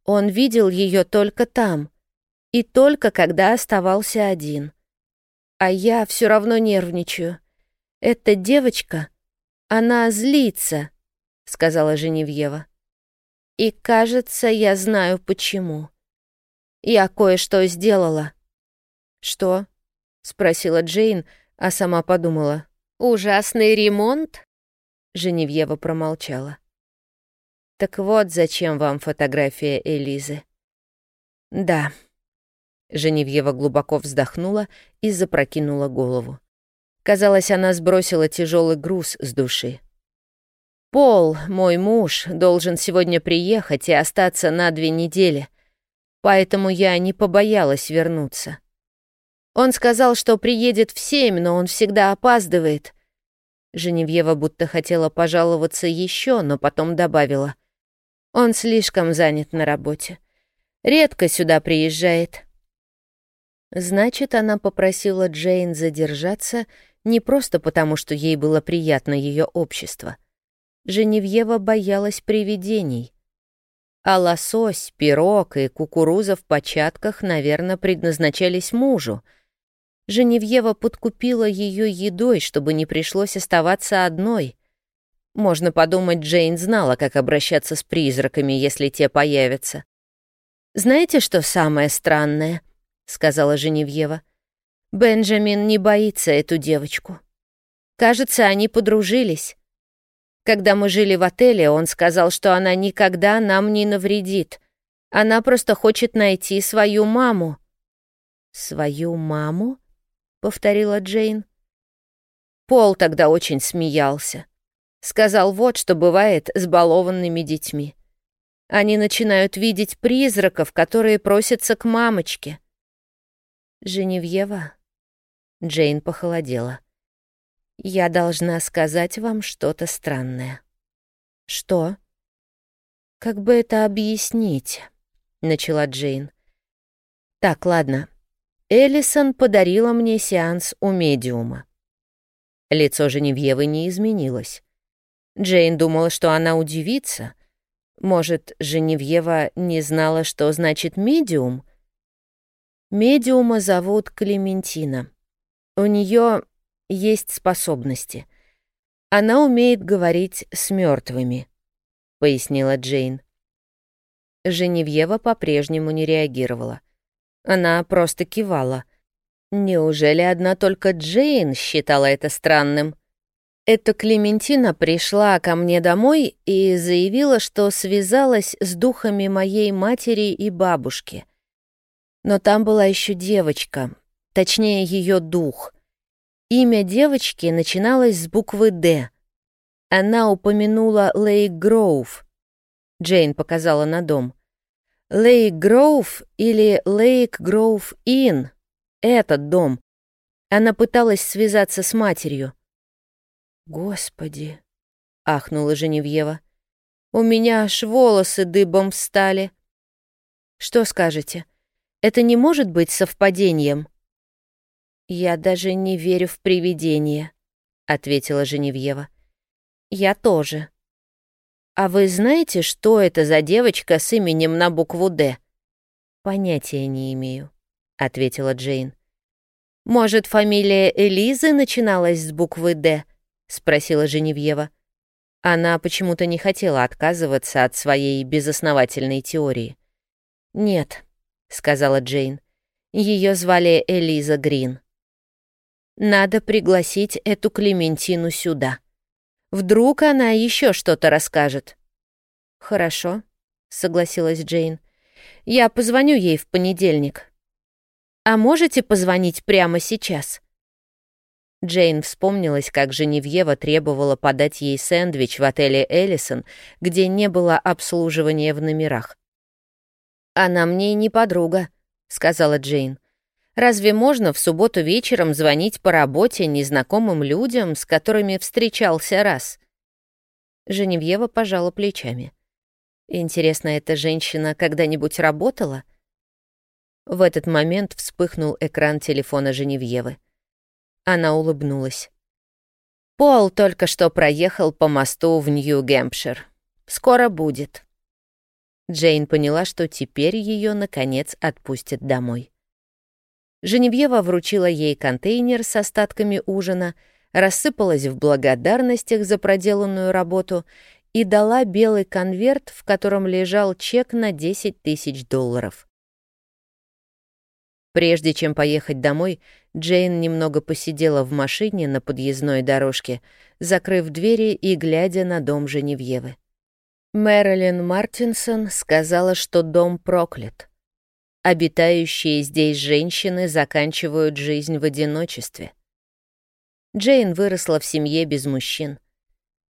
Он видел ее только там, и только когда оставался один. А я все равно нервничаю. Эта девочка, она злится», — сказала Женевьева. И, кажется, я знаю почему. Я кое-что сделала. Что? спросила Джейн, а сама подумала. Ужасный ремонт? Женевьева промолчала. Так вот, зачем вам фотография Элизы? Да. Женевьева глубоко вздохнула и запрокинула голову. Казалось, она сбросила тяжелый груз с души. Пол, мой муж, должен сегодня приехать и остаться на две недели, поэтому я не побоялась вернуться. Он сказал, что приедет в семь, но он всегда опаздывает. Женевьева будто хотела пожаловаться еще, но потом добавила. Он слишком занят на работе. Редко сюда приезжает. Значит, она попросила Джейн задержаться не просто потому, что ей было приятно ее общество — Женевьева боялась привидений. А лосось, пирог и кукуруза в початках, наверное, предназначались мужу. Женевьева подкупила ее едой, чтобы не пришлось оставаться одной. Можно подумать, Джейн знала, как обращаться с призраками, если те появятся. «Знаете, что самое странное?» — сказала Женевьева. «Бенджамин не боится эту девочку. Кажется, они подружились. Когда мы жили в отеле, он сказал, что она никогда нам не навредит. Она просто хочет найти свою маму». «Свою маму?» — повторила Джейн. Пол тогда очень смеялся. Сказал вот, что бывает с балованными детьми. Они начинают видеть призраков, которые просятся к мамочке. «Женевьева?» Джейн похолодела. Я должна сказать вам что-то странное. Что? Как бы это объяснить? Начала Джейн. Так, ладно. Эллисон подарила мне сеанс у медиума. Лицо Женевьевы не изменилось. Джейн думала, что она удивится. Может, Женевьева не знала, что значит медиум? Медиума зовут Клементина. У нее есть способности. Она умеет говорить с мертвыми, пояснила Джейн. Женевьева по-прежнему не реагировала. Она просто кивала. Неужели одна только Джейн считала это странным? Эта Клементина пришла ко мне домой и заявила, что связалась с духами моей матери и бабушки. Но там была еще девочка, точнее ее дух. Имя девочки начиналось с буквы «Д». Она упомянула Лейк Гроув. Джейн показала на дом. Лейк Гроув или Лейк Гроув Inn — этот дом. Она пыталась связаться с матерью. «Господи!» — ахнула Женевьева. «У меня аж волосы дыбом встали». «Что скажете? Это не может быть совпадением?» «Я даже не верю в привидения», — ответила Женевьева. «Я тоже». «А вы знаете, что это за девочка с именем на букву «Д»?» «Понятия не имею», — ответила Джейн. «Может, фамилия Элизы начиналась с буквы «Д»?» — спросила Женевьева. Она почему-то не хотела отказываться от своей безосновательной теории. «Нет», — сказала Джейн. Ее звали Элиза Грин. «Надо пригласить эту Клементину сюда. Вдруг она еще что-то расскажет». «Хорошо», — согласилась Джейн. «Я позвоню ей в понедельник». «А можете позвонить прямо сейчас?» Джейн вспомнилась, как Женевьева требовала подать ей сэндвич в отеле «Эллисон», где не было обслуживания в номерах. «Она мне не подруга», — сказала Джейн. «Разве можно в субботу вечером звонить по работе незнакомым людям, с которыми встречался раз?» Женевьева пожала плечами. «Интересно, эта женщина когда-нибудь работала?» В этот момент вспыхнул экран телефона Женевьевы. Она улыбнулась. Пол только что проехал по мосту в Нью-Гэмпшир. Скоро будет. Джейн поняла, что теперь ее наконец отпустят домой. Женевьева вручила ей контейнер с остатками ужина, рассыпалась в благодарностях за проделанную работу и дала белый конверт, в котором лежал чек на 10 тысяч долларов. Прежде чем поехать домой, Джейн немного посидела в машине на подъездной дорожке, закрыв двери и глядя на дом Женевьевы. Мэрилин Мартинсон сказала, что дом проклят. Обитающие здесь женщины заканчивают жизнь в одиночестве. Джейн выросла в семье без мужчин.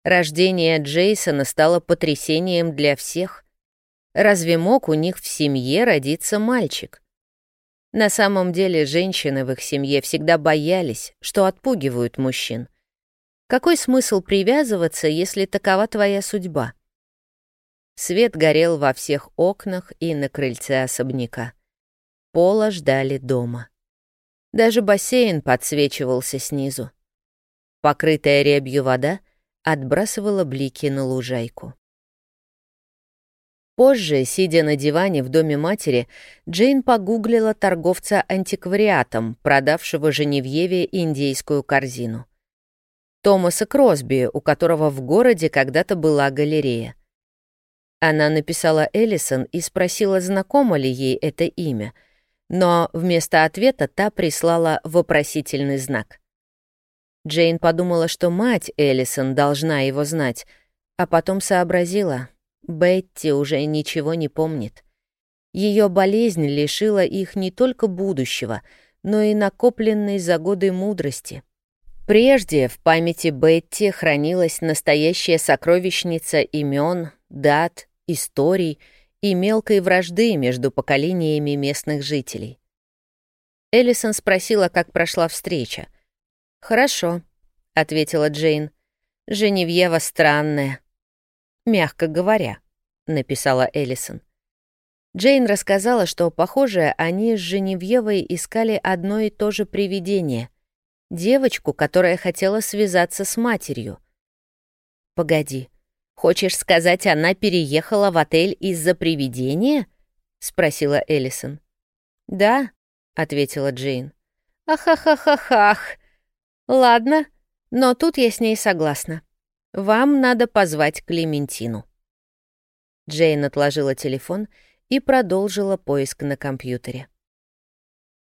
Рождение Джейсона стало потрясением для всех. Разве мог у них в семье родиться мальчик? На самом деле женщины в их семье всегда боялись, что отпугивают мужчин. Какой смысл привязываться, если такова твоя судьба? Свет горел во всех окнах и на крыльце особняка. Пола ждали дома. Даже бассейн подсвечивался снизу. Покрытая рябью вода отбрасывала блики на лужайку. Позже, сидя на диване в доме матери, Джейн погуглила торговца антиквариатом, продавшего Женевьеве индейскую корзину. Томаса Кросби, у которого в городе когда-то была галерея. Она написала Эллисон и спросила, знакомо ли ей это имя, но вместо ответа та прислала вопросительный знак. Джейн подумала, что мать Эллисон должна его знать, а потом сообразила, Бетти уже ничего не помнит. Ее болезнь лишила их не только будущего, но и накопленной за годы мудрости. Прежде в памяти Бетти хранилась настоящая сокровищница имен, дат, историй и мелкой вражды между поколениями местных жителей. Эллисон спросила, как прошла встреча. «Хорошо», —— ответила Джейн. «Женевьева странная». «Мягко говоря», — написала Эллисон. Джейн рассказала, что, похоже, они с Женевьевой искали одно и то же привидение — девочку, которая хотела связаться с матерью. «Погоди, хочешь сказать, она переехала в отель из-за привидения?» — спросила Эллисон. «Да», — ответила Джейн. «Ахахахахах! Ладно, но тут я с ней согласна. Вам надо позвать Клементину». Джейн отложила телефон и продолжила поиск на компьютере.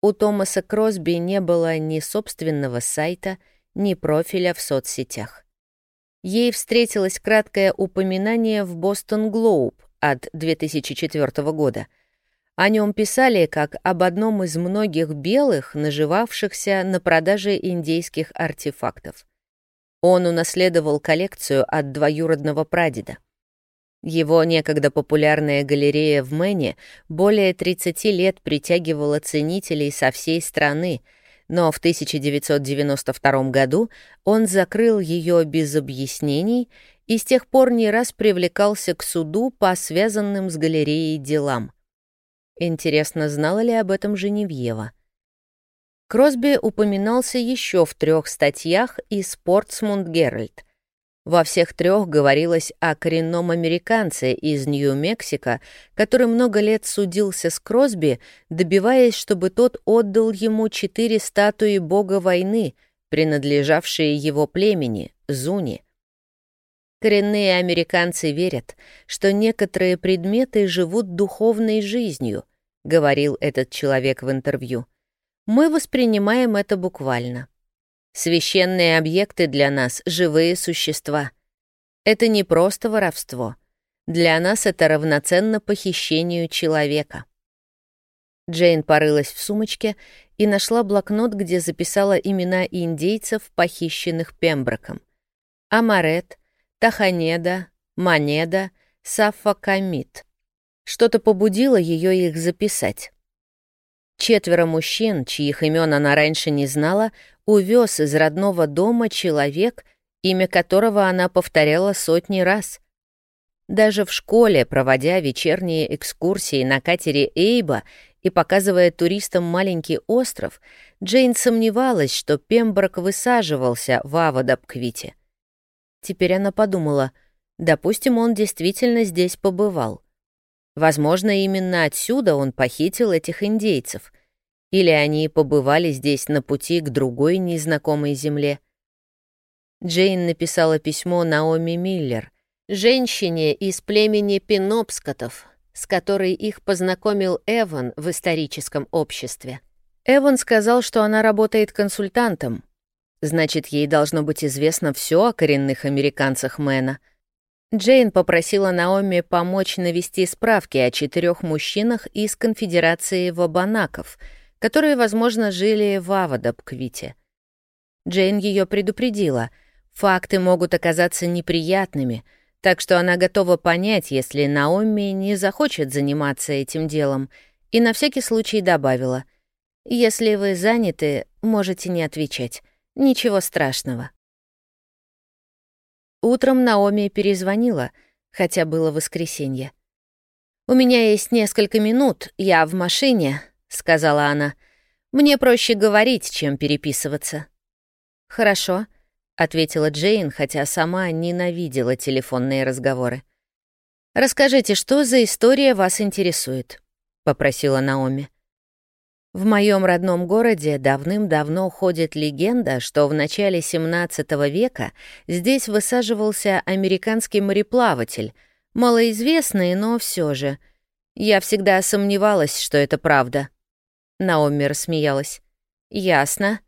У Томаса Кросби не было ни собственного сайта, ни профиля в соцсетях. Ей встретилось краткое упоминание в «Бостон Глоуб» от 2004 года — о нем писали как об одном из многих белых, наживавшихся на продаже индейских артефактов. Он унаследовал коллекцию от двоюродного прадеда. Его некогда популярная галерея в Мэне более 30 лет притягивала ценителей со всей страны, но в 1992 году он закрыл ее без объяснений и с тех пор не раз привлекался к суду по связанным с галереей делам. Интересно, знала ли об этом Женевьева? Кросби упоминался еще в трех статьях из «Портсмунд Геральт». Во всех трех говорилось о коренном американце из Нью-Мексико, который много лет судился с Кросби, добиваясь, чтобы тот отдал ему четыре статуи бога войны, принадлежавшие его племени, Зуни. Коренные американцы верят, что некоторые предметы живут духовной жизнью, говорил этот человек в интервью. Мы воспринимаем это буквально. Священные объекты для нас — живые существа. Это не просто воровство. Для нас это равноценно похищению человека. Джейн порылась в сумочке и нашла блокнот, где записала имена индейцев, похищенных Пемброком. Амарет, Таханеда, Манеда, Саффакамид. Что-то побудило ее их записать. Четверо мужчин, чьих имен она раньше не знала, увез из родного дома человек, имя которого она повторяла сотни раз. Даже в школе, проводя вечерние экскурсии на катере Эйба и показывая туристам маленький остров, Джейн сомневалась, что Пемброк высаживался в Авадабквите. Теперь она подумала, допустим, он действительно здесь побывал. Возможно, именно отсюда он похитил этих индейцев. Или они побывали здесь на пути к другой незнакомой земле. Джейн написала письмо Наоми Миллер, женщине из племени Пинопскотов, с которой их познакомил Эван в историческом обществе. Эван сказал, что она работает консультантом, Значит, ей должно быть известно все о коренных американцах Мэна. Джейн попросила Наоми помочь навести справки о четырех мужчинах из конфедерации Вабанаков, которые, возможно, жили в Авадабквите. Джейн ее предупредила. Факты могут оказаться неприятными, так что она готова понять, если Наоми не захочет заниматься этим делом, и на всякий случай добавила, «Если вы заняты, можете не отвечать. Ничего страшного. Утром Наоми перезвонила, хотя было воскресенье. «У меня есть несколько минут, я в машине», — сказала она. «Мне проще говорить, чем переписываться». «Хорошо», — ответила Джейн, хотя сама ненавидела телефонные разговоры. «Расскажите, что за история вас интересует?» — попросила Наоми. В моем родном городе давным-давно ходит легенда, что в начале 17 века здесь высаживался американский мореплаватель, малоизвестный, но все же. Я всегда сомневалась, что это правда. Наоми рассмеялась. «Ясно.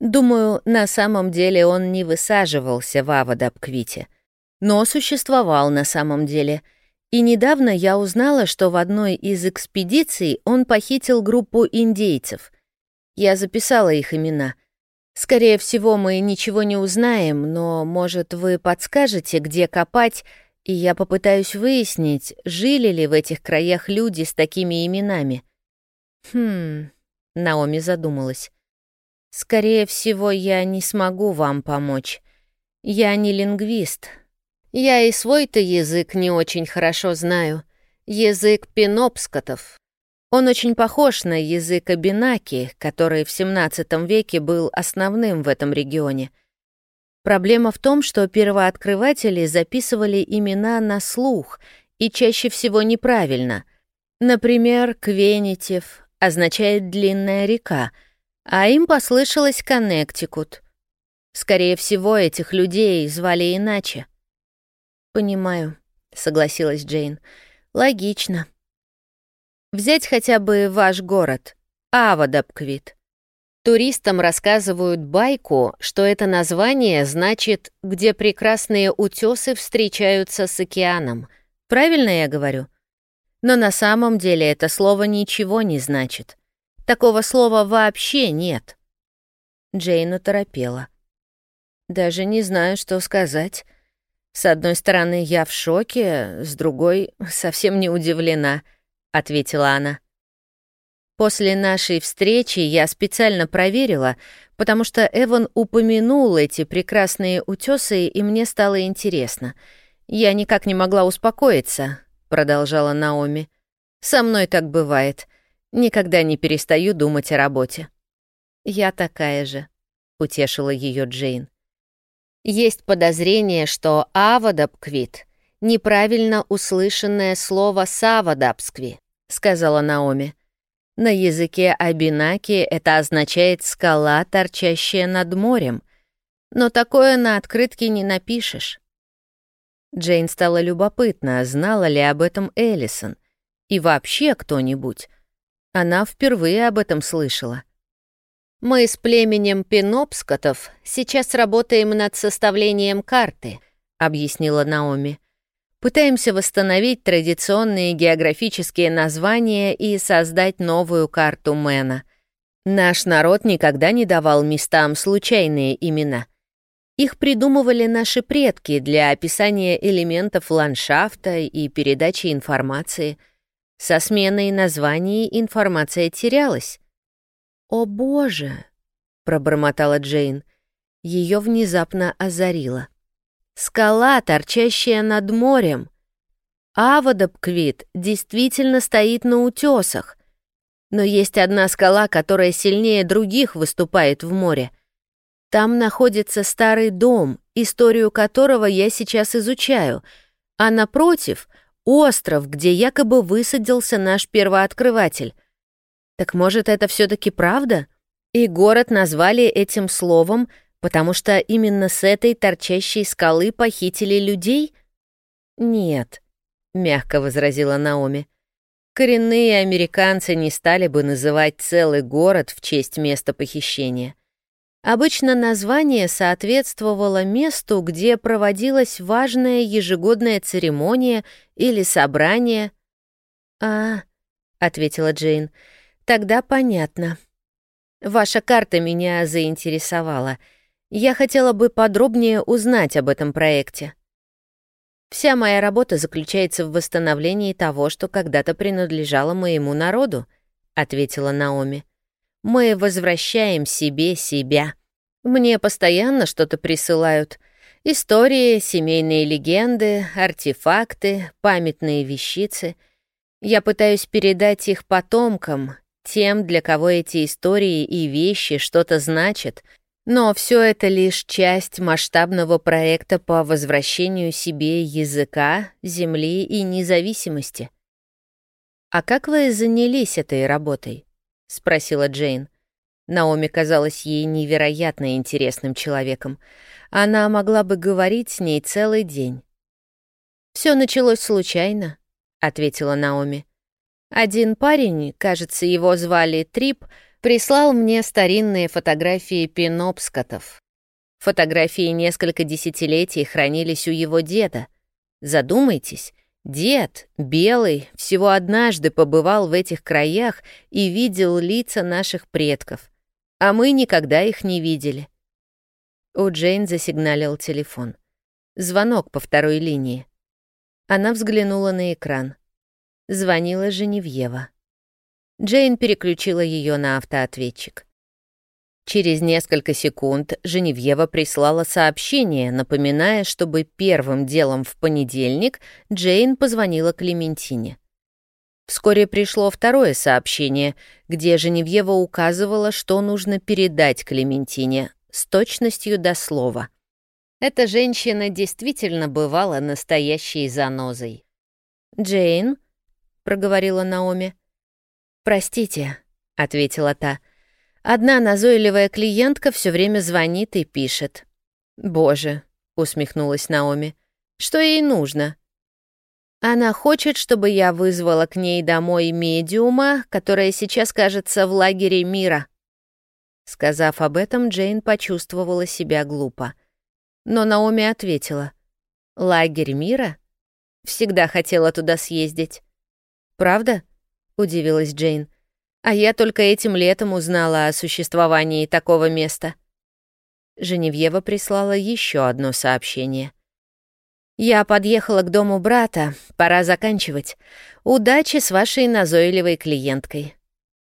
Думаю, на самом деле он не высаживался в Авадабквите, но существовал на самом деле — и недавно я узнала, что в одной из экспедиций он похитил группу индейцев. Я записала их имена. Скорее всего, мы ничего не узнаем, но, может, вы подскажете, где копать, и я попытаюсь выяснить, жили ли в этих краях люди с такими именами. Хм, Наоми задумалась. Скорее всего, я не смогу вам помочь. Я не лингвист. Я и свой-то язык не очень хорошо знаю. Язык пенопскотов. Он очень похож на язык абинаки, который в XVII веке был основным в этом регионе. Проблема в том, что первооткрыватели записывали имена на слух и чаще всего неправильно. Например, Квенитев означает «длинная река», а им послышалось Коннектикут. Скорее всего, этих людей звали иначе. «Понимаю», — согласилась Джейн. «Логично. Взять хотя бы ваш город, Авадабквит. Туристам рассказывают байку, что это название значит «где прекрасные утесы встречаются с океаном». Правильно я говорю? Но на самом деле это слово ничего не значит. Такого слова вообще нет. Джейн торопела. Даже не знаю, что сказать. С одной стороны, я в шоке, с другой — совсем не удивлена, — ответила она. После нашей встречи я специально проверила, потому что Эван упомянул эти прекрасные утесы, и мне стало интересно. Я никак не могла успокоиться, продолжала Наоми. Со мной так бывает. Никогда не перестаю думать о работе. Я такая же, утешила ее Джейн. Есть подозрение, что «авадабквит» — неправильно услышанное слово «савадабскви», — сказала Наоми. На языке абинаки это означает «скала, торчащая над морем», но такое на открытке не напишешь. Джейн стала любопытна, знала ли об этом Эллисон и вообще кто-нибудь. Она впервые об этом слышала. Мы с племенем Пенопскотов сейчас работаем над составлением карты, объяснила Наоми. Пытаемся восстановить традиционные географические названия и создать новую карту Мэна. Наш народ никогда не давал местам случайные имена. Их придумывали наши предки для описания элементов ландшафта и передачи информации. Со сменой названий информация терялась. «О боже!» — пробормотала Джейн. Ее внезапно озарило. «Скала, торчащая над морем. Авадабквит действительно стоит на утесах. Но есть одна скала, которая сильнее других выступает в море. Там находится старый дом, историю которого я сейчас изучаю, а напротив — остров, где якобы высадился наш первооткрыватель. Так может, это все таки правда? И город назвали этим словом, потому что именно с этой торчащей скалы похитили людей? Нет, мягко возразила Наоми. Коренные американцы не стали бы называть целый город в честь места похищения. Обычно название соответствовало месту, где проводилась важная ежегодная церемония или собрание. «А», — ответила Джейн, — Тогда понятно. Ваша карта меня заинтересовала. Я хотела бы подробнее узнать об этом проекте. Вся моя работа заключается в восстановлении того, что когда-то принадлежало моему народу, ответила Наоми. Мы возвращаем себе себя. Мне постоянно что-то присылают. Истории, семейные легенды, артефакты, памятные вещицы. Я пытаюсь передать их потомкам, тем, для кого эти истории и вещи что-то значат, но все это лишь часть масштабного проекта по возвращению себе языка, земли и независимости. «А как вы занялись этой работой?» — спросила Джейн. Наоми казалась ей невероятно интересным человеком. Она могла бы говорить с ней целый день. Все началось случайно», — ответила Наоми. Один парень, кажется, его звали Трип, прислал мне старинные фотографии пенопскотов. Фотографии несколько десятилетий хранились у его деда. Задумайтесь, дед, белый, всего однажды побывал в этих краях и видел лица наших предков, а мы никогда их не видели. У Джейн засигналил телефон. Звонок по второй линии. Она взглянула на экран. Звонила Женевьева. Джейн переключила ее на автоответчик. Через несколько секунд Женевьева прислала сообщение, напоминая, чтобы первым делом в понедельник Джейн позвонила Клементине. Вскоре пришло второе сообщение, где Женевьева указывала, что нужно передать Клементине с точностью до слова. Эта женщина действительно бывала настоящей занозой. «Джейн?» — проговорила Наоми. «Простите», — ответила та, — Одна назойливая клиентка все время звонит и пишет. «Боже», — усмехнулась Наоми, — «что ей нужно?» Она хочет, чтобы я вызвала к ней домой медиума, которая сейчас, кажется, в лагере мира. Сказав об этом, Джейн почувствовала себя глупо. Но Наоми ответила. «Лагерь мира? Всегда хотела туда съездить». «Правда?» — удивилась Джейн. А я только этим летом узнала о существовании такого места. Женевьева прислала еще одно сообщение. «Я подъехала к дому брата, пора заканчивать. Удачи с вашей назойливой клиенткой.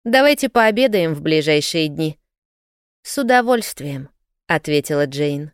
Давайте пообедаем в ближайшие дни». «С удовольствием», — ответила Джейн.